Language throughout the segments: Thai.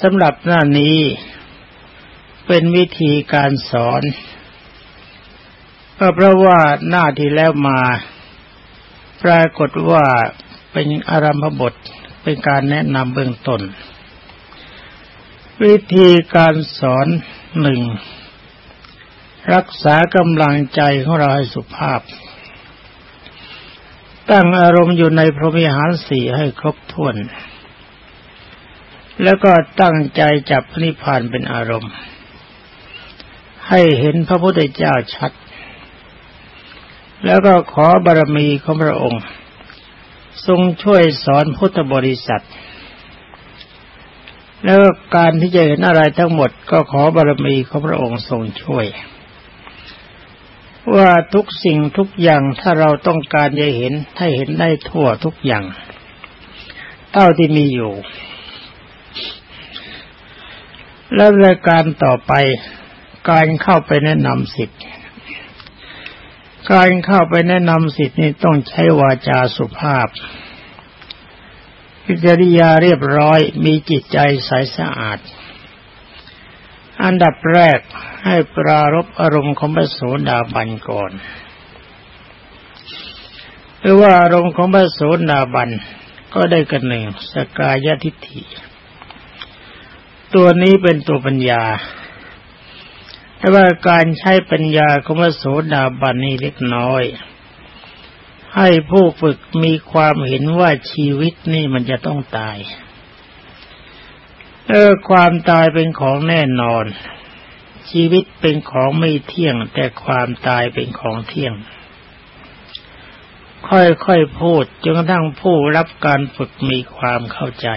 สำหรับหน้านี้เป็นวิธีการสอนก็เพราะว่าหน้าที่แล้วมา ปรากฏว่าเป็นอารัมพบทเป็นการแนะนำเบื้องต้น วิธีการสอนหนึ่ง รักษากำลังใจของเราให้สุภาพ ตั้งอารมณ์อยู่ในพรหมิหารสี่ให้ครบถ้วน แล้วก็ตั้งใจจับนิพพานเป็นอารมณ์ ให้เห็นพระพุทธเจ้าชัด แล้วก็ขอบารมีของพระองค์ ทรงช่วยสอนพุทธบริษัท แล้วการที่จะเห็นอะไรทั้งหมดก็ขอบารมีของพระองค์ทรงช่วย ว่าทุกสิ่งทุกอย่างถ้าเราต้องการจะเห็นถ้เห็นได้ทั่วทุกอย่าง เท่าที่มีอยู่ แล้วรายการต่อไปการเข้าไปแนะนำสิทธิ์ การเข้าไปแนะนำสิทธิ์นี่ต้องใช้วาจาสุภาพพิจริยาเรียบร้อยมีจิตใจใสสะอาด อันดับแรกให้ปรารบอารมณ์ของพระโสดาบันก่อนหรือว่าอารมณ์ของพระโสดาบันก็ได้กันหนึ่งสกายทิฏฐิ ตัวนี้เป็นตัวปัญญาแต่ว่าการใช้ปัญญาของพระโสดาบันนี้เล็กน้อย ให้ผู้ฝึกมีความเห็นว่าชีวิตนี่มันจะต้องตาย เออความตายเป็นของแน่นอน ชีวิตเป็นของไม่เที่ยง แต่ความตายเป็นของเที่ยง ค่อยๆพูดจนกระทั่งผู้รับการฝึกมีความเข้าใจ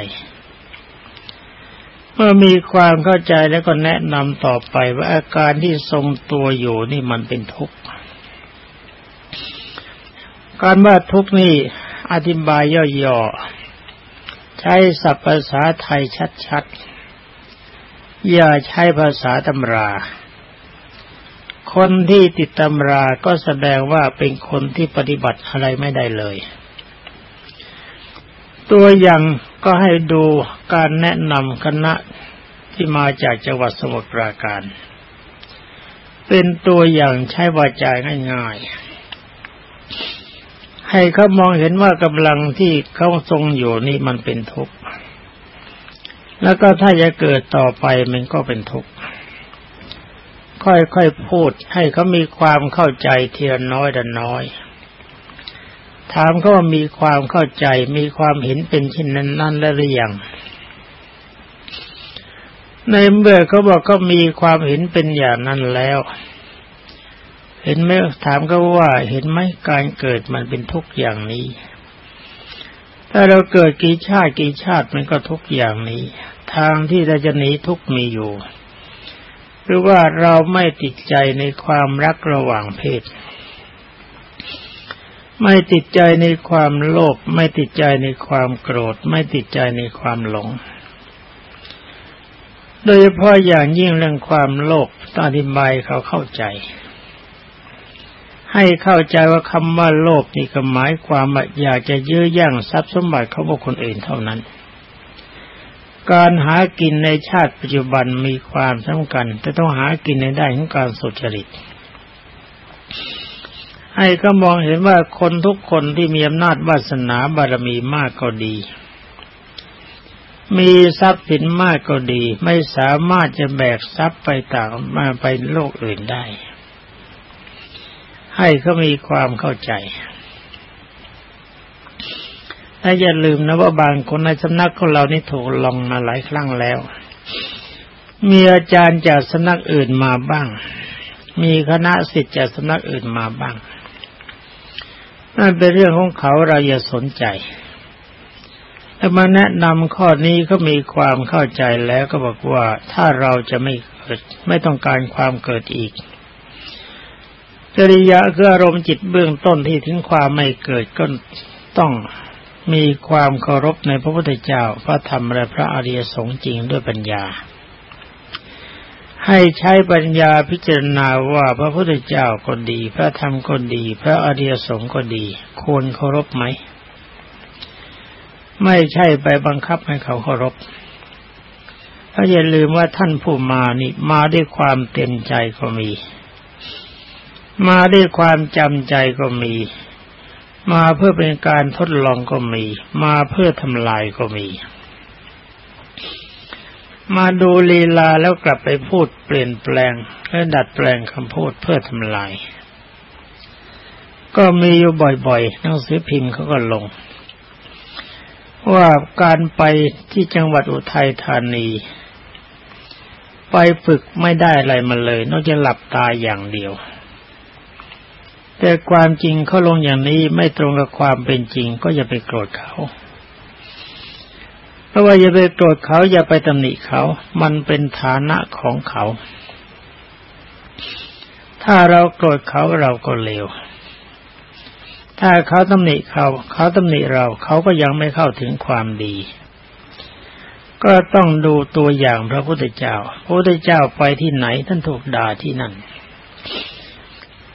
เมื่อมีความเข้าใจแล้วก็แนะนำต่อไปว่าอาการที่ทรงตัวอยู่นี่มันเป็นทุกข์ การว่าทุกข์นี่อธิบายย่อๆ ใช้ศัพท์ภาษาไทยชัดๆ อย่าใช้ภาษาตำรา คนที่ติดตำราก็แสดงว่าเป็นคนที่ปฏิบัติอะไรไม่ได้เลย ตัวอย่างก็ให้ดูการแนะนำคณะที่มาจากจังหวัดสมุทรปราการ เป็นตัวอย่างใช้วาจาง่ายๆ ให้เขามองเห็นว่ากำลังที่เขาทรงอยู่นี่มันเป็นทุกข์ แล้วก็ถ้าจะเกิดต่อไปมันก็เป็นทุกข์ ค่อยๆพูดให้เขามีความเข้าใจเทียนน้อยดันน้อย ถามเขาว่ามีความเข้าใจมีความเห็นเป็นเช่นนั้นนั่นแล้วหรือยังในเมื่อเขาบอกก็มีความเห็นเป็นอย่างนั้นแล้ว เห็นไหมถามเขาว่าเห็นไหมการเกิดมันเป็นทุกอย่างนี้ ถ้าเราเกิดกี่ชาติกี่ชาติมันก็ทุกอย่างนี้ ทางที่เราจะหนีทุกมีอยู่หรือว่าเราไม่ติดใจในความรักระหว่างเพศ ไม่ติดใจในความโลภไม่ติดใจในความโกรธ ไม่ติดใจในความหลง โดยเฉพาะอย่างยิ่งเรื่องความโลภต้องอธิบายเขาเข้าใจ ให้เข้าใจว่าคำว่าโลภนี่ก็หมายความว่าอยากจะยื้อย่างทรัพย์สมบัติเขาบุคคลอื่นเท่านั้น การหากินในชาติปัจจุบันมีความสำคัญแต่ต้องหากินในได้ของการสุจริต ให้ก็มองเห็นว่าคนทุกคนที่มีอำนาจวาสนาบารมีมากก็ดี มีทรัพย์สินมากก็ดี ไม่สามารถจะแบกทรัพย์ไปต่างมาไปโลกอื่นได้ ให้เขามีความเข้าใจถ้าอย่าลืมนะว่าบางคนในสำนักของเรานี่ถูกลองมาหลายครั้งแล้ว มีอาจารย์จากสำนักอื่นมาบ้าง มีคณะสิทธิ์จากสำนักอื่นมาบ้าง นั่นเป็นเรื่องของเขาเราอย่าสนใจแต่มาแนะนำข้อนี้ก็มีความเข้าใจแล้วก็บอกว่าถ้าเราจะไม่เกิดไม่ต้องการความเกิดอีกจริยะคืออารมณ์จิตเบื้องต้นที่ถึงความไม่เกิดก็ต้องมีความเคารพในพระพุทธเจ้าพระธรรมและพระอริยสงฆ์จริงด้วยปัญญา ให้ใช้ปัญญาพิจารณาว่าพระพุทธเจ้าก็ดี พระธรรมก็ดี พระอริยสงฆ์ก็ดี ควรเคารพไหม ไม่ใช่ไปบังคับให้เขาเคารพก็อย่าลืมว่าท่านผู้มานี่มาด้วยความเต็มใจก็มี มาด้วยความจำใจก็มี มาเพื่อเป็นการทดลองก็มี มาเพื่อทำลายก็มี มาดูลีลาแล้วกลับไปพูดเปลี่ยนแปลงและดัดแปลงคำพูดเพื่อทำลาย ก็มีอยู่บ่อยๆหนังสือพิมพ์เขาก็ลง ว่าการไปที่จังหวัดอุทัยธานี ไปฝึกไม่ได้อะไรมาเลย นอกจากหลับตาอย่างเดียว แต่ความจริงเขาลงอย่างนี้ไม่ตรงกับความเป็นจริงก็อย่าไปโกรธเขา เพราะว่าอย่าไปโกรธเขาอย่าไปตำหนิเขา มันเป็นฐานะของเขา ถ้าเราโกรธเขาเราก็เลว ถ้าเขาตำหนิเขา เขาตำหนิเราเขาก็ยังไม่เข้าถึงความดี ก็ต้องดูตัวอย่างพระพุทธเจ้า พระพุทธเจ้าไปที่ไหนท่านถูกด่าที่นั่น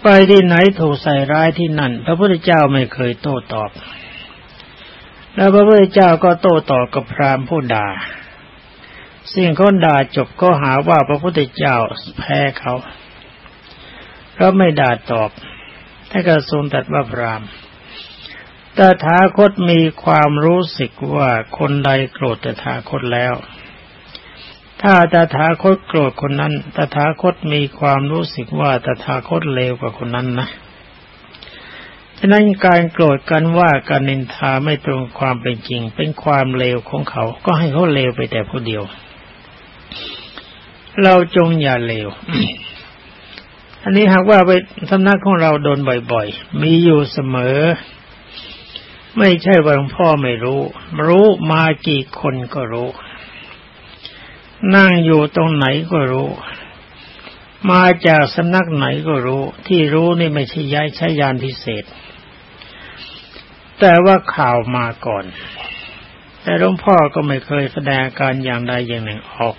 ไปที่ไหนถูกใส่ร้ายที่นั่น พระพุทธเจ้าไม่เคยโต้ตอบ แล้วพระพุทธเจ้าก็โต้ตอบกับพราหมณ์ผู้ด่าสิ่งเขาด่าจบก็หาว่าพระพุทธเจ้าแพ้เขาเพราะไม่ด่าตอบถ้ากระทรงตัดว่าพราหมณ์ตถาคตมีความรู้สึกว่าคนใดโกรธตถาคตแล้ว ถ้าตถาคตโกรธคนนั้น ตถาคตมีความรู้สึกว่าตถาคตเลวกว่าคนนั้นนะะนั้นการโกรธกันว่าการนินทาไม่ตรงความเป็นจริง เป็นความเลวของเขา ก็ให้เขาเลวไปแต่ผู้เดียว เราจงอย่าเลว อันนี้หากว่าไปสำนักของเราโดนบ่อยๆ มีอยู่เสมอ ไม่ใช่ว่าหลวงพ่อไม่รู้ รู้มากี่คนก็รู้ นั่งอยู่ตรงไหนก็รู้มาจากสำนักไหนก็รู้ ที่รู้นี่ไม่ใช่ย้ายใช้ยานพิเศษ แต่ว่าข่าวมาก่อน แต่หลวงพ่อก็ไม่เคยแสดงการอย่างใดอย่างหนึ่งออก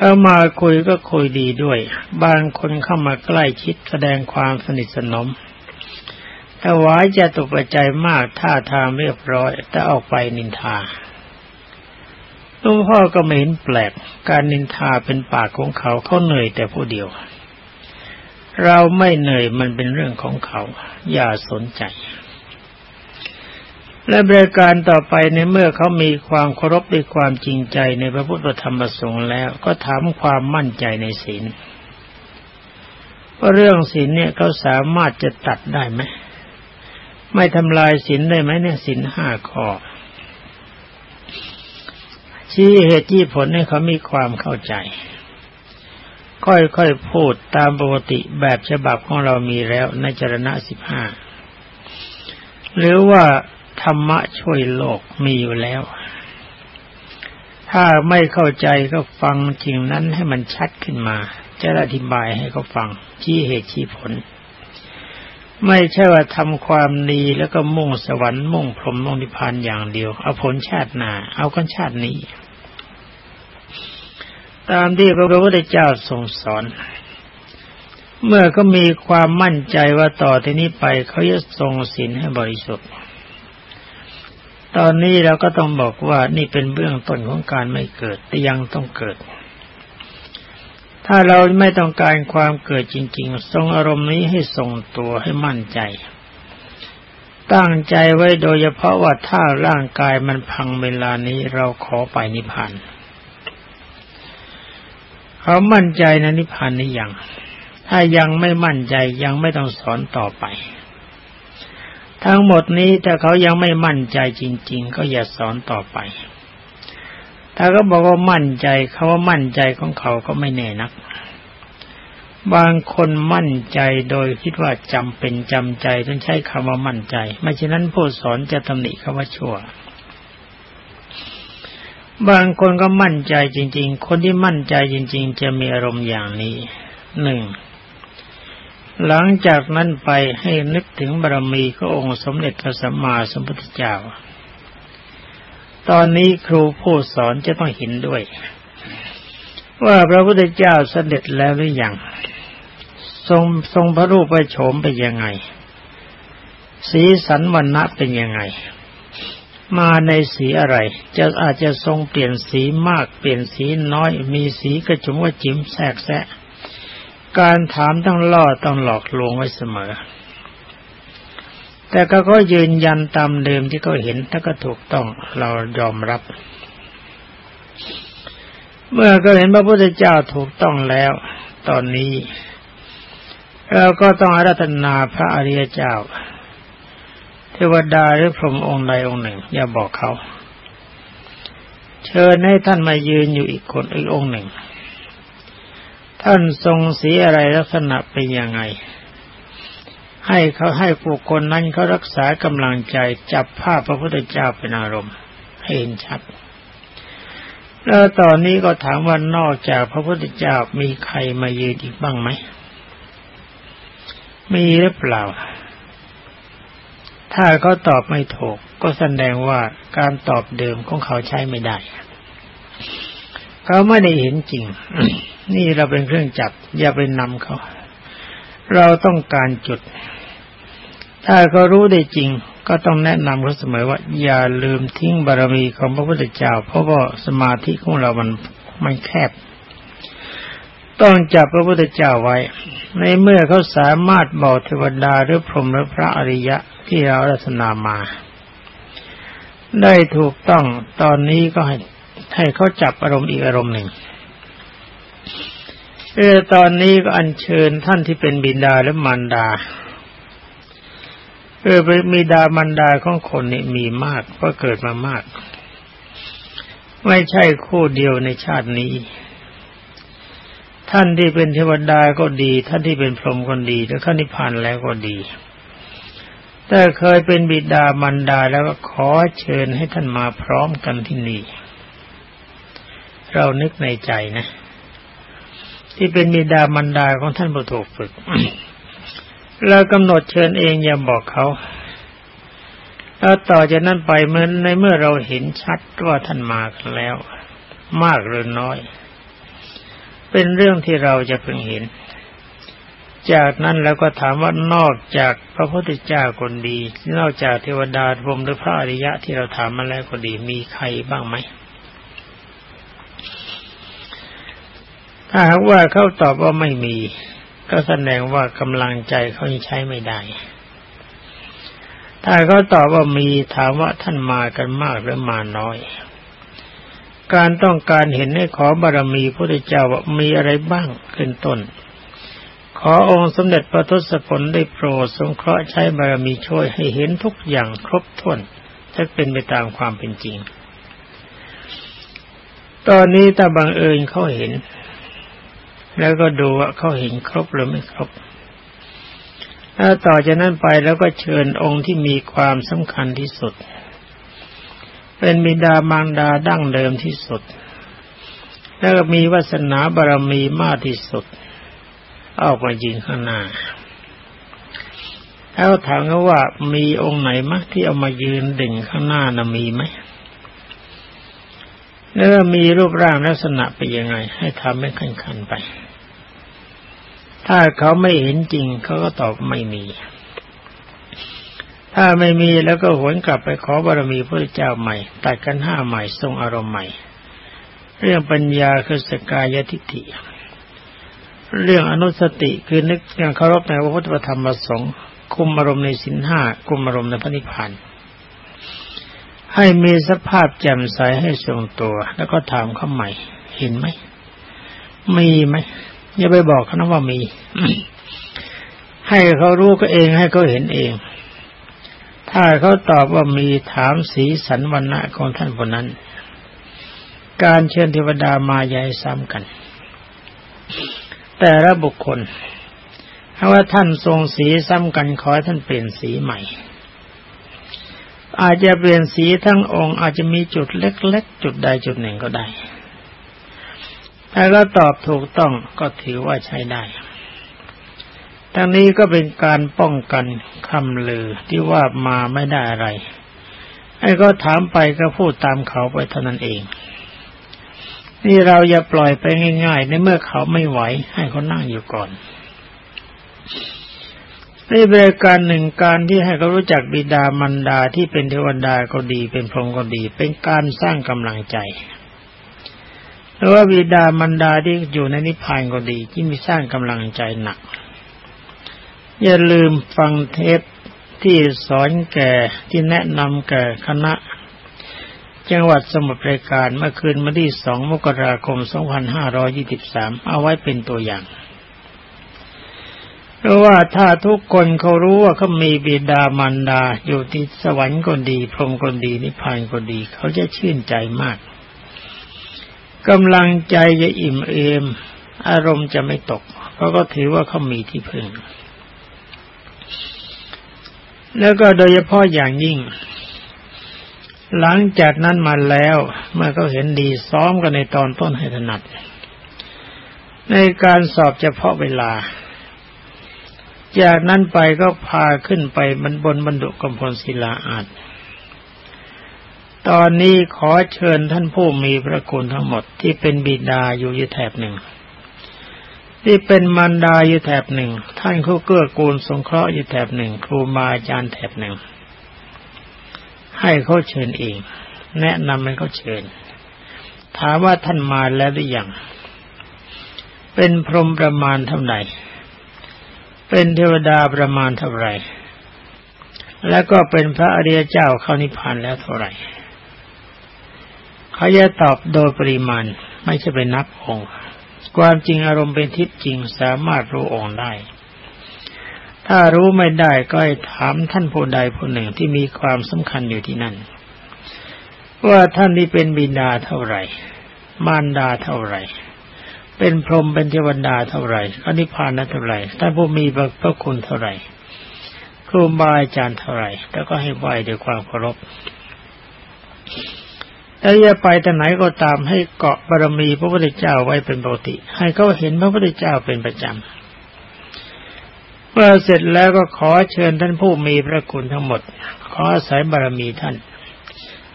ก็มาคุยก็คุยดีด้วย บางคนเข้ามาใกล้ชิดแสดงความสนิทสนมถวายจะตกใจมากท่าทางเรียบร้อย แต่ออกไปนินทาหลวงพ่อก็ไม่เห็นแปลก การนินทาเป็นปากของเขาเขาเหนื่อยแต่ผู้เดียว เราไม่เหนื่อยมันเป็นเรื่องของเขา อย่าสนใจ และบริการต่อไปในเมื่อเขามีความเคารพด้วยความจริงใจในพระพุทธธรรมประสงค์แล้วก็ถามความมั่นใจในศีลว่าเรื่องศีลเนี่ยเขาสามารถจะตัดได้ไหมไม่ทำลายศีลได้ไหมเนี่ยศีลห้าข้อชี้เหตุที่ผลให้เขามีความเข้าใจ ค่อยๆพูดตามปกติแบบฉบับของเรามีแล้วในจรณะสิบห้าหรือว่าธรรมะช่วยโลกมีอยู่แล้ว ถ้าไม่เข้าใจก็ฟังจริงนั้นให้มันชัดขึ้นมา จะอธิบายให้เขาฟังชี้เหตุชี้ผล ไม่ใช่ว่าทำความดีแล้วก็มุ่งสวรรค์มุ่งพรหมมุ่งนิพพานอย่างเดียว เอาผลชาติหนา เอากันชาตินี้ ตามที่พระพุทธเจ้าทรงสอน เมื่อก็มีความมั่นใจว่าต่อที่นี้ไปเขาจะทรงศีลให้บริสุทธิ์ ตอนนี้เราก็ต้องบอกว่านี่เป็นเบื้องต้นของการไม่เกิด แต่ยังต้องเกิด ถ้าเราไม่ต้องการความเกิดจริง ๆ ทรงอารมณ์นี้ให้ทรงตัวให้มั่นใจ ตั้งใจไว้โดยเฉพาะว่าถ้าร่างกายมันพังเวลานี้เราขอไปนิพพาน เขามั่นใจในนิพพานนี้ยัง ถ้ายังไม่มั่นใจยังไม่ต้องสอนต่อไป ทั้งหมดนี้ถ้าเขายังไม่มั่นใจจริง ๆ ก็อย่าสอนต่อไป ถ้าก็บอกว่ามั่นใจเขาว่ามั่นใจของเขาก็ไม่แน่นัก บางคนมั่นใจโดยคิดว่าจำเป็นจำใจต้องใช้คำว่ามั่นใจ ไม่ฉะนั้นผู้สอนจะตำหนิคำว่าชั่ว บางคนก็มั่นใจจริง ๆ คนที่มั่นใจจริง ๆ จะมีอารมณ์อย่างนี้หนึ่งหลังจากนั้นไปให้นึกถึงบารมีขององค์สมเด็จพระสัมมาสัมพุทธเจ้า ตอนนี้ครูผู้สอนจะต้องเห็นด้วย ว่าพระพุทธเจ้าเสด็จแล้วหรือยังทรงทรงพระรูปไปโฉมเป็นยังไง สีสันวันณะเป็นยังไง มาในสีอะไร จะอาจจะทรงเปลี่ยนสีมากเปลี่ยนสีน้อย มีสีกระจุมว่าจิ้มแทรกแซะการถามต้องล่อต้องหลอกลวงไว้เสมอ แต่ก็ก็ยืนยันตามเดิมที่เขาเห็นถ้าก็ถูกต้องเรายอมรับ เมื่อก็เห็นพระพุทธเจ้าถูกต้องแล้ว ตอนนี้ เราก็ต้องอารัธนาพระอริยเจ้า วดาหรือพรหมองค์ใดองค์หนึ่ง อย่าบอกเขา เชิญให้ท่านมายืนอยู่อีกคนอีกองค์หนึ่ง ท่านทรงสีอะไรลักษณะเป็นยังไง ให้เขาให้ผู้คนนั้นเขารักษากำลังใจจับภาพพระพุทธเจ้าเป็นอารมณ์ให้เห็นชัดแล้วตอนนี้ก็ถามว่านอกจากพระพุทธเจ้ามีใครมายืนอีกบ้างไหม มีหรือเปล่า ถ้าเขาตอบไม่ถูก ก็แสดงว่าการตอบเดิมของเขาใช้ไม่ได้ เขาไม่ได้เห็นจริง นี่เราเป็นเครื่องจับ อย่าไปนำเขา เราต้องการจุด ถ้าเขารู้ได้จริง ก็ต้องแนะนำเขาเสมอว่า อย่าลืมทิ้งบารมีของพระพุทธเจ้า เพราะว่าสมาธิของเรามันมันแคบ ต้องจับพระพุทธเจ้าไว้ ในเมื่อเขาสามารถบอกเทวดาหรือพรหมหรือพระอริยะ ที่เราลักษณามา ได้ถูกต้องตอนนี้ก็ให้ให้เขาจับอารมณ์อีกอารมณ์หนึ่งเออตอนนี้ก็อัญเชิญท่านที่เป็นบิดาและมารดาเออมีดามารดาของคนนี่มีมากเพราะเกิดมามาก ไม่ใช่คู่เดียวในชาตินี้ ท่านที่เป็นเทวดาก็ดี ท่านที่เป็นพรหมก็ดี แล้วข้านิพพานแล้วก็ดี ถ้าเคยเป็นบิดามารดาแล้วก็ขอเชิญให้ท่านมาพร้อมกันที่นี่ เรานึกในใจนะ ที่เป็นบิดามารดาของท่านผู้ถูกฝึกเรากำหนดเชิญเองอย่าบอกเขาแล้วต่อจากนั้นไปเมื่อในเมื่อเราเห็นชัดว่าท่านมากันแล้ว มากหรือน้อย เป็นเรื่องที่เราจะเพิ่งเห็น จากนั้นแล้วก็ถามว่านอกจากพระพุทธเจ้าคนดี นอกจากเทวดาพรมหรือพระอริยะที่เราถามมาแล้วก็ดีมีใครบ้างไหมถ้าหากว่าเขาตอบว่าไม่มี ก็แสดงว่ากำลังใจเขาใช้ไม่ได้ ถ้าเขาตอบว่ามีถามว่าท่านมากันมากหรือมาน้อย การต้องการเห็นให้ขอบารมีพระพุทธเจ้าว่ามีอะไรบ้างขึ้นต้น ขอองค์สมเด็จพระทศพลได้โปรดสงเคราะห์ใช้บารมีช่วยให้เห็นทุกอย่างครบถ้วนจะเป็นไปตามความเป็นจริง ตอนนี้ถ้าบังเอิญเขาเห็น แล้วก็ดูว่าเขาเห็นครบหรือไม่ครบถ้าต่อจากนั้นไปแล้วก็เชิญองค์ที่มีความสำคัญที่สุด เป็นบิดามารดาดั้งเดิมที่สุด แล้วก็มีวาสนาบารมีมากที่สุด ออกมายืนข้างหน้าแล้วถามเขาว่ามีองค์ไหนมั้ยที่เอามายืนดึงข้างหน้านะมีไหมแล้วมีรูปร่างลักษณะเป็นยังไง ให้ทำให้ขันขันไป ถ้าเขาไม่เห็นจริงเขาก็ตอบไม่มี ถ้าไม่มีแล้วก็หวนกลับไปขอบารมีพระเจ้าใหม่ตัดกันห้าใหม่ทรงอารมณ์ใหม่ เรื่องปัญญาคือสกายทิฏฐิ เรื่องอนุสติคือนึกอย่างเคารพในพระพุทธธรรมประสงค์คุมอารมณ์ในสินห้าคุมอารมณ์ในพระนิพพานให้มีสภาพแจ่มใสให้ทรงตัว แล้วก็ถามเขาใหม่ เห็นไหมมีไหมอย่าไปบอกเขานะว่ามี ให้เขารู้ก็เองให้เขาเห็นเอง ถ้าเขาตอบว่ามีถามสีสันวันณะของท่านคนนั้น การเชิญเทวดามาใหญ่ซ้ำกัน แต่ละบุคคลถ้าว่าท่านทรงสีซ้ำกันขอให้ท่านเปลี่ยนสีใหม่ อาจจะเปลี่ยนสีทั้งองค์ อาจจะมีจุดเล็กๆ จุดใดจุดหนึ่งก็ได้ ถ้าก็ตอบถูกต้องก็ถือว่าใช้ได้ทั้งนี้ก็เป็นการป้องกันคำลือที่ว่ามาไม่ได้อะไรไอ้ก็ถามไปก็พูดตามเขาไปเท่านั้นเอง นี่เราอย่าปล่อยไปง่ายๆ ในเมื่อเขาไม่ไหว ให้เขานั่งอยู่ก่อนในบริการหนึ่งการที่ให้เขารู้จักบิดามารดาที่เป็นเทวดาก็ดี เป็นพรหมก็ดี เป็นการสร้างกำลังใจหรือว่าบิดามารดาที่อยู่ในนิพพานก็ดี ที่มีสร้างกำลังใจหนัก อย่าลืมฟังเทปที่สอนแก่ที่แนะนำแก่คณะ จังหวัดสมุทรปราการเมื่อคืนวันที่สองมกราคม 2523 เอาไว้เป็นตัวอย่าง เพราะว่าถ้าทุกคนเขารู้ว่าเขามีบิดามารดา อยู่ที่สวรรค์ก็ดี พรหมก็ดีนิพพานก็ดี เขาจะชื่นใจมากกำลังใจจะอิ่มเอม อารมณ์จะไม่ตก เพราะก็ถือว่าเขามีที่พึ่ง แล้วก็โดยเฉพาะอย่างยิ่ง หลังจากนั้นมาแล้วเมื่อเขาเห็นดีซ้อมกันในตอนต้นให้ถนัด ในการสอบเฉพาะเวลา จากนั้นไปก็พาขึ้นไปบนบนบรรดุกำพลศิลาอาจตอนนี้ขอเชิญท่านผู้มีพระคุณทั้งหมดที่เป็นบิดาอยู่ยแถบหนึ่ง ที่เป็นมารดาอยู่แถบหนึ่ง ท่านเขาเกื้อกูลสงเคราะห์อยู่แถบหนึ่ง ครูมาอาจารย์แถบหนึ่ง ให้เขาเชิญเอง แนะนำให้เขาเชิญ ถามว่าท่านมาแล้วหรือยัง เป็นพรหมประมาณเท่าไหร่ เป็นเทวดาประมาณเท่าไหร่ แล้วก็เป็นพระอริยเจ้าเข้านิพพานแล้วเท่าไหร่เขาจะตอบโดยปริมาณไม่ใช่เป็นนับองค์ ความจริงอารมณ์เป็นทิพย์จริงสามารถรู้องค์ได้ ถ้ารู้ไม่ได้ก็ให้ถามท่านผู้ใดผู้หนึ่งที่มีความสำคัญอยู่ที่นั่น ว่าท่านที่เป็นบิดาเท่าไหร่ มารดาเท่าไหร่ เป็นพรหมเป็นเทวดาเท่าไหร่อนิพพานนั้นเท่าไหร่ท่านผู้มีพระคุณเท่าไหร่ครูบาอาจารย์เท่าไหร่แล้วก็ให้ไหวด้วยความเคารพถ้าจะไปแต่ไหนก็ตามให้เกาะบารมีพระพุทธเจ้าไว้เป็นปกติ ให้เขาเห็นพระพุทธเจ้าเป็นประจำ เมื่อเสร็จแล้วก็ขอเชิญท่านผู้มีพระคุณทั้งหมด ขออาศัยบารมีท่าน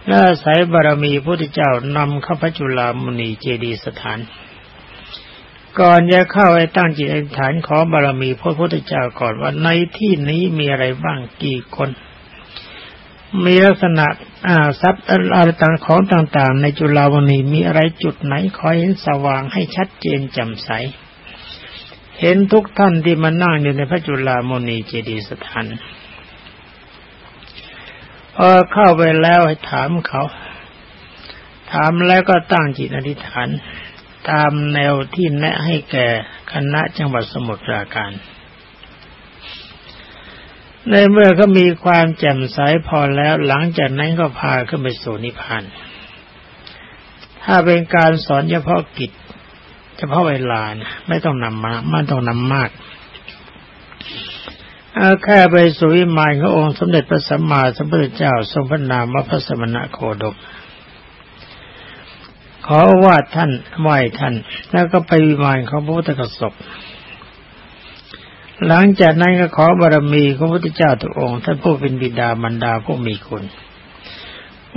และอาศัยบารมีพระพุทธเจ้านำข้าพจุลามุนีเจดีสถาน ก่อนจะเข้าไปตั้งจิตอธิษฐานขอบารมีพระพุทธเจ้าก่อนว่าในที่นี้มีอะไรบ้างกี่คน มีลักษณะอ่าทรัพย์อะไรต่างของต่าง ๆ ในจุฬาวณีมีอะไรจุดไหนคอยเห็นสว่างให้ชัดเจนแจ่มใส เห็นทุกท่านที่มานั่งอยู่ในพระจุฬามณีเจดีย์สถานพอเข้าไปแล้วให้ถามเขา ถามแล้วก็ตั้งจิตอธิษฐาน ตามแนวที่แนะให้แก่คณะจังหวัดสมุทรปราการ ในเมื่อเขามีความแจ่มใสพอแล้วหลังจากนั้นก็พาขึ้นไปสู่นิพพานถ้าเป็นการสอนเฉพาะกิจ เฉพาะเวลานะไม่ต้องนำมาไม่ต้องนำมากแค่ไปสู่วิมานขององค์สมเด็จพระสัมมาสัมพุทธเจ้า ทรงพระนามว่าพระสมณะโคดมขอว่าท่านไหว้ท่าน แล้วก็ไปวิมานของพระพุทธกสบหลังจากนั้นก็ขอบารมีของพระพุทธเจ้าทุกองค์ท่านผู้เป็นบิดามารดาผู้มีคุณ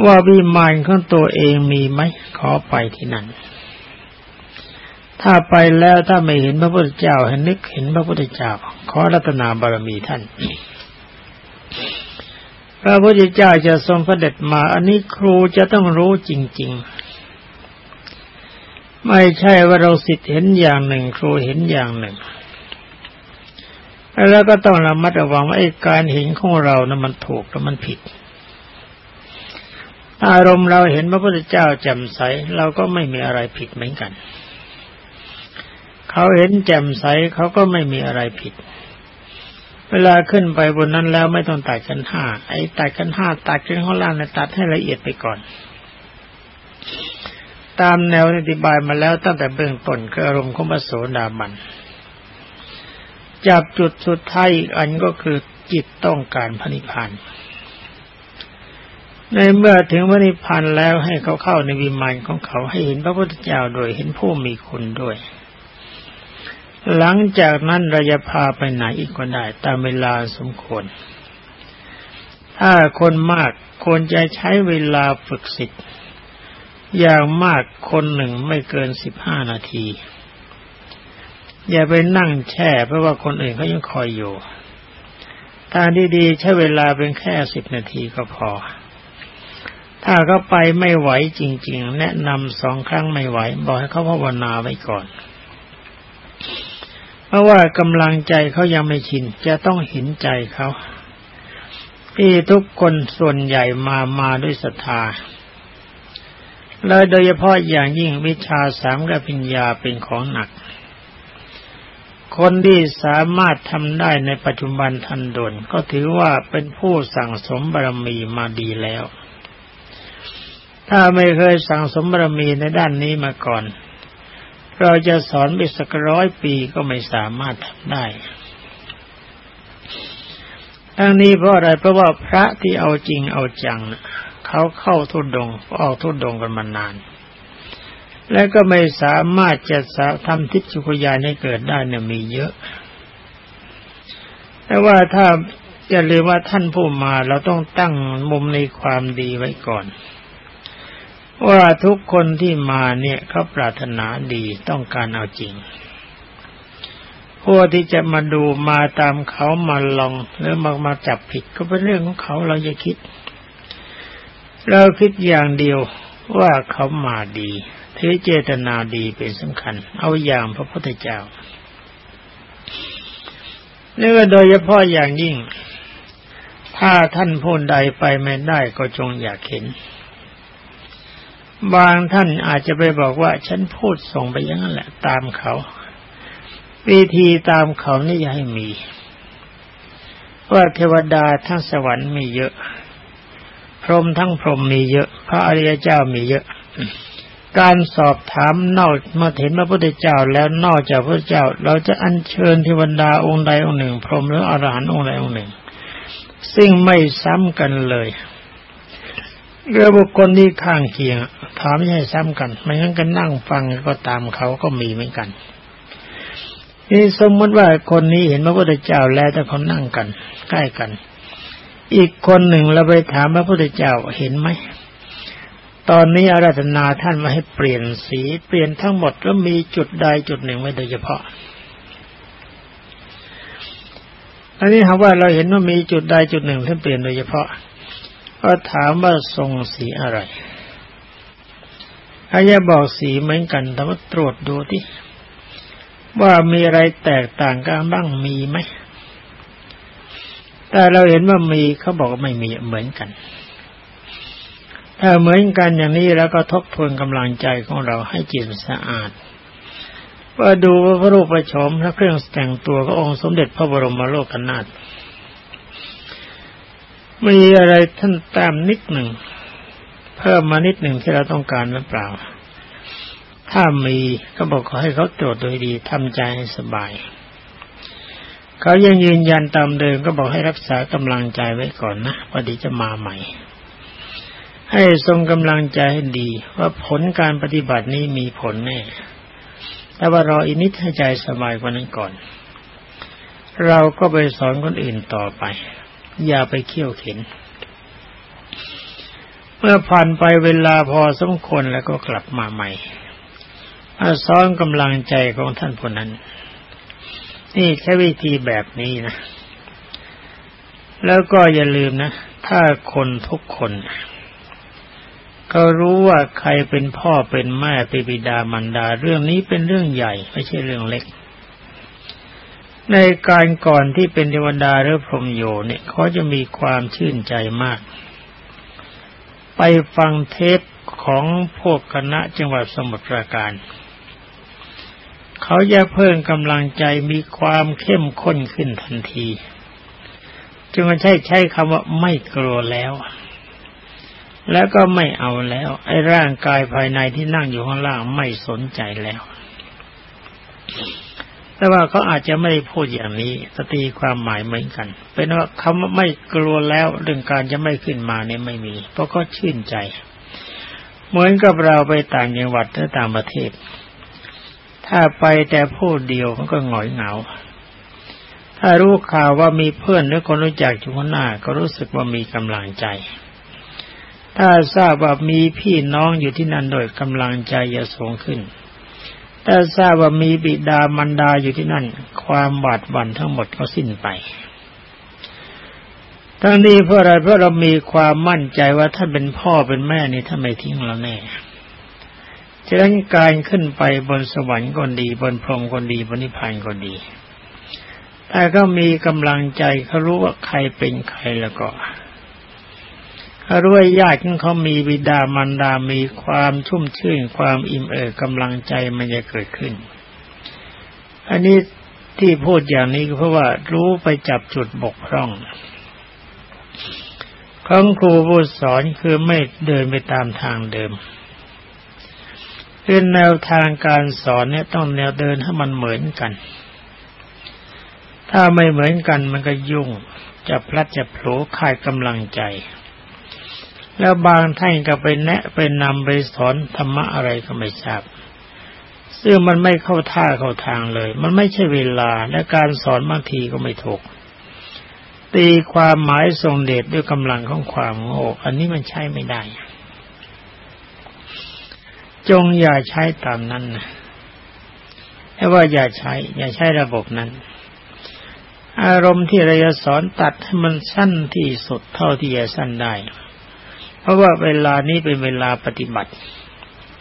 ว่าวิมานของตัวเองมีไหมขอไปที่นั่น ถ้าไปแล้วถ้าไม่เห็นพระพุทธเจ้าเห็นนึกเห็นพระพุทธเจ้า ขอรัตนาบารมีท่าน พระพุทธเจ้าจะทรงพระเด็จมา อันนี้ครูจะต้องรู้จริง ๆ ไม่ใช่ว่าเราสิทธิ์เห็นอย่างหนึ่ง ครูเห็นอย่างหนึ่ง แล้วก็ต้องระมัดระวังว่าไอ้การเห็นของเรานะั้นมันถูกหรือมันผิดอารมณ์เราเห็นพระพุทธเจ้าแจ่มใสเราก็ไม่มีอะไรผิดเหมือนกัน เขาเห็นแจ่มใสเขาก็ไม่มีอะไรผิด เวลาขึ้นไปบนนั้นแล้วไม่ต้องตัดกันห้าไอ้ตัดกันห้าตัดกันข้างล่างเนี่ยตัดให้ละเอียดไปก่อน ตามแนวอธิบายมาแล้วตั้งแต่เบื้องต้นคืออารมณ์ของพระโสดาบันจับจุดสุดท้ายอีกอันก็คือจิตต้องการพระนิพพานในเมื่อถึงพระนิพพานแล้วให้เขาเข้าในวิมานของเขาให้เห็นพระพุทธเจ้าโดยเห็นผู้มีคุณด้วย หลังจากนั้นเราจะพาไปไหนอีกก็ได้ ตามเวลาสมควร ถ้าคนมากควรจะใช้เวลาฝึกสิทธิ์อย่างมากคนหนึ่งไม่เกินสิบห้านาที อย่าไปนั่งแช่ เพราะว่าคนอื่นเขายังคอยอยู่ทางที่ดีใช้เวลาเป็นแค่สิบนาทีก็พอ ถ้าเขาไปไม่ไหวจริง ๆ แนะนำสองครั้งไม่ไหว บอกให้เขาภาวนาไว้ก่อน เพราะว่ากำลังใจเขายังไม่ชิน จะต้องเห็นใจเขาที่ทุกคนส่วนใหญ่มามาด้วยศรัทธาและโดยเฉพาะอย่างยิ่งวิชาสามกับปัญญาเป็นของหนัก คนที่สามารถทำได้ในปัจจุบันทันดนก็ถือว่าเป็นผู้สั่งสมบารมีมาดีแล้ว ถ้าไม่เคยสั่งสมบารมีในด้านนี้มาก่อน เราจะสอนไปสักร้อยปีก็ไม่สามารถทำได้ทั้งนี้เพราะอะไรเพราะว่าพระที่เอาจริงเอาจังเขาเข้าทุดงออกทุดงกันมานาน และก็ไม่สามารถจะทำทิพยุกยานให้เกิดได้เนี่ยมีเยอะ แต่ว่าถ้าอย่าลืมว่าท่านผู้มาเราต้องตั้งมุมในความดีไว้ก่อน ว่าทุกคนที่มาเนี่ยเขาปรารถนาดีต้องการเอาจริง พวกที่จะมาดูมาตามเขามาลองหรือมามาจับผิดก็เป็นเรื่องของเขาเราจะคิด เราคิดอย่างเดียวว่าเขามาดีถือเจตนาดีเป็นสำคัญ เอาอย่างพระพุทธเจ้านี่ก็โดยเฉพาะอย่างยิ่ง ถ้าท่านพูดใดไปไม่ได้ก็จงอยากเห็น บางท่านอาจจะไปบอกว่า ฉันพูดส่งไปอย่างนั้นแหละ ตามเขาวิธีตามเขานี่อย่าให้มี ว่าเทวดาทั้งสวรรค์มีเยอะ พรหมทั้งพรหมมีเยอะ พระอริยเจ้ามีเยอะ การสอบถามนอกมาเห็นพระพุทธเจ้าแล้วนอกจากพระเจ้า เราจะอัญเชิญเทวดาองค์ใดองค์หนึ่ง พรหมหรืออรหันต์องค์ใดองค์หนึ่ง ซึ่งไม่ซ้ำกันเลย เรือบุคคลที่ข้างเคียงถามไม่ให้ซ้ำกันไม่งั้นก็นั่งฟังก็ตามเขาก็มีเหมือนกันนี่สมมติว่าคนนี้เห็นพระพุทธเจ้าแล้วแต่เขานั่งกัน ใกล้กัน อีกคนหนึ่งเราไปถามพระพุทธเจ้าเห็นไหมตอนนี้อาราธนาท่านมาให้เปลี่ยนสีเปลี่ยนทั้งหมดแล้วมีจุดใดจุดหนึ่งไว้โดยเฉพาะ อันนี้หากว่าเราเห็นว่ามีจุดใดจุดหนึ่งท่านเปลี่ยนโดยเฉพาะ ก็ถามว่าทรงสีอะไรอายะบอกสีเหมือนกัน แต่ว่าตรวจดูที่ว่ามีอะไรแตกต่างกันบ้างมีไหม แต่เราเห็นว่ามีเขาบอกไม่มีเหมือนกัน ถ้าเหมือนกันอย่างนี้แล้วก็ทบทวนกำลังใจของเราให้จิตสะอาดว่าดูว่าพระรูปประชมพระเครื่องแต่งตัวขององค์สมเด็จพระบรมโลกนาถ มีอะไรท่านต้มนิดหนึ่ง เพิ่มมานิดหนึ่งที่เราต้องการหรือเปล่า ถ้ามีก็บอกขอให้เขาตรวจโดยดีทำใจให้สบาย เขายังยืนยันตามเดิมก็บอกให้รักษากำลังใจไว้ก่อนนะพอดีจะมาใหม่ ให้ทรงกำลังใจให้ดี ว่าผลการปฏิบัตินี้มีผลแน่ แต่ว่ารออีกนิดให้ใจสบายกว่านั้นก่อน เราก็ไปสอนคนอื่นต่อไป อย่าไปเขี่ยวเข็น เมื่อผ่านไปเวลาพอสมควรแล้วก็กลับมาใหม่ซ้อนกำลังใจของท่านคนนั้น นี่ใช้วิธีแบบนี้นะ แล้วก็อย่าลืมนะ ถ้าคนทุกคน ก็รู้ว่าใครเป็นพ่อเป็นแม่เป็นบิดามารดา เรื่องนี้เป็นเรื่องใหญ่ ไม่ใช่เรื่องเล็ก ในการก่อนที่เป็นเทวดาหรือพรหมโยเนี่ยเขาจะมีความชื่นใจมาก ไปฟังเทปของพวกคณะจังหวัดสมุทรปราการ เขาจะเพิ่มกำลังใจมีความเข้มข้นขึ้นทันทีจึงไม่ใช่ใช้คำว่าไม่กลัวแล้ว แล้วก็ไม่เอาแล้ว ไอ้ร่างกายภายในที่นั่งอยู่ข้างล่างไม่สนใจแล้ว แต่ว่าเขาอาจจะไม่พูดอย่างนี้สตีความหมายเหมือนกัน เป็นว่าคำว่าไม่กลัวแล้วเรื่องการจะไม่ขึ้นมาเนี่ยไม่มี เพราะเขาชื่นใจ เหมือนกับเราไปต่างจังหวัดหรือต่างประเทศ ถ้าไปแต่ผู้เดียวมันก็หงอยเหงา ถ้ารู้ข่าวว่ามีเพื่อนหรือคนรู้จักอยู่ข้างหน้า ก็รู้สึกว่ามีกำลังใจ ถ้าทราบว่ามีพี่น้องอยู่ที่นั่นโดยกำลังใจจะสูงขึ้น ถ้าทราบว่ามีบิดามารดาอยู่ที่นั่น ความบาดหวั่นทั้งหมดก็สิ้นไป ทั้งนี้เพราะอะไรเพราะเรามีความมั่นใจว่าท่านเป็นพ่อเป็นแม่นี่ท่านไม่ทิ้งเราแน่ฉะนั้นการขึ้นไปบนสวรรค์ก็ดี บนพรหมก็ดีบนนิพพานก็ดีแต่ก็มีกำลังใจเขารู้ว่าใครเป็นใครแล้วก็ เขารู้ว่าญาติของเขามีบิดามารดา มีความชุ่มชื่น ความอิ่มเอิบกำลังใจมันจะเกิดขึ้น อันนี้ที่พูดอย่างนี้ก็เพราะว่ารู้ไปจับจุดบกพร่องของครูผู้สอนคือไม่เดินไปตามทางเดิมคือแนวทางการสอนเนี่ยต้องแนวเดินให้มันเหมือนกัน ถ้าไม่เหมือนกันมันก็ยุ่งจะพลัดจะโผล่ขาดกำลังใจ แล้วบางท่านก็ไปแนะไปนำไปสอนธรรมะอะไรก็ไม่ทราบซึ่งมันไม่เข้าท่าเข้าทางเลย มันไม่ใช่เวลาและการสอนบางทีก็ไม่ถูก ตีความหมายทรงเดชด้วยกำลังของความโง่อันนี้มันใช้ไม่ได้ จงอย่าใช้ตามนั้นนะให้ว่าอย่าใช้ อย่าใช้ระบบนั้น อารมณ์ที่เราจะสอนตัดให้มันสั้นที่สุดเท่าที่จะสั้นได้ เพราะว่าเวลานี้เป็นเวลาปฏิบัติ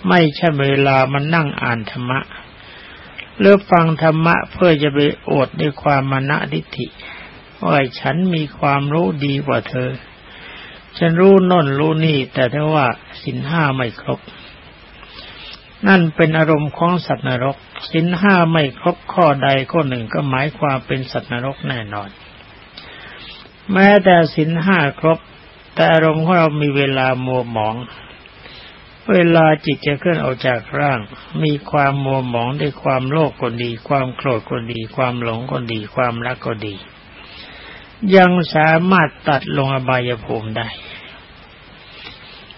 ไม่ใช่เวลามันนั่งอ่านธรรมะเลือกฟังธรรมะเพื่อจะไปอดด้วยความมานะทิฏฐิว่าฉันมีความรู้ดีกว่าเธอ ฉันรู้น่นรู้นี่ แต่ถ้าว่าสินห้าไม่ครบ นั่นเป็นอารมณ์ของสัตว์นรก สินห้าไม่ครบข้อใดข้อหนึ่งก็หมายความเป็นสัตว์นรกแน่นอน แม้แต่สินห้าครบ แต่อารมณ์ของเรามีเวลามัวหมอง เวลาจิตจะเคลื่อนออกจากร่าง มีความมัวหมองด้วยความโลภก็ดี ความโกรธก็ดี ความหลงก็ดี ความรักก็ดี ยังสามารถตัดลงอบายภูมิได้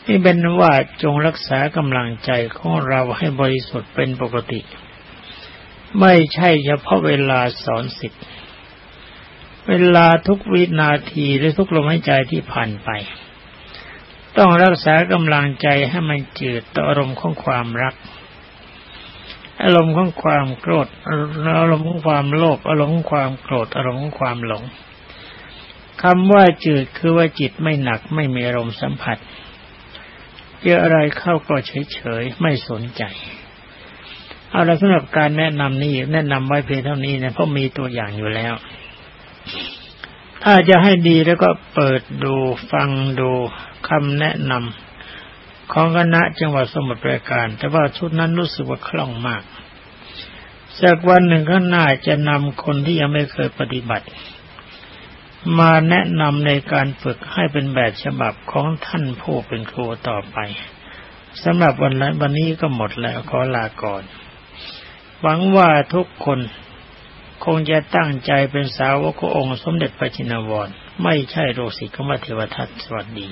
นี่เป็นว่าจงรักษากำลังใจของเราให้บริสุทธิ์เป็นปกติ ไม่ใช่เฉพาะเวลาสอนสิทธิ์ เวลาทุกวินาทีหรือทุกลมหายใจที่ผ่านไป ต้องรักษากำลังใจให้มันจืดต่ออารมณ์ของความรัก อารมณ์ของความโกรธอารมณ์ของความโลภอารมณ์ของความโกรธอารมณ์ของความหลงคำว่าจืดคือว่าจิตไม่หนักไม่มีอารมณ์สัมผัสเจออะไรเข้าก็เฉยๆไม่สนใจเอาละสำหรับการแนะนำนี้แนะนำไว้เพียงเท่านี้นะเพราะมีตัวอย่างอยู่แล้ว ถ้าจะให้ดีแล้วก็เปิดดูฟังดูคำแนะนำของคณะจังหวัดสมุทรปราการ แต่ว่าชุดนั้นรู้สึกว่าคล่องมากจากวันหนึ่งข้างหน้าจะนำคนที่ยังไม่เคยปฏิบัติ มาแนะนำในการฝึกให้เป็นแบบฉบับของท่านผู้เป็นครูต่อไปสำหรับวันนั้นวันนี้ก็หมดแล้วขอลาก่อน หวังว่าทุกคน คงจะตั้งใจเป็นสาวกองค์สมเด็จพระจินวร ไม่ใช่โรสิกขมเทวทัตสวัสดี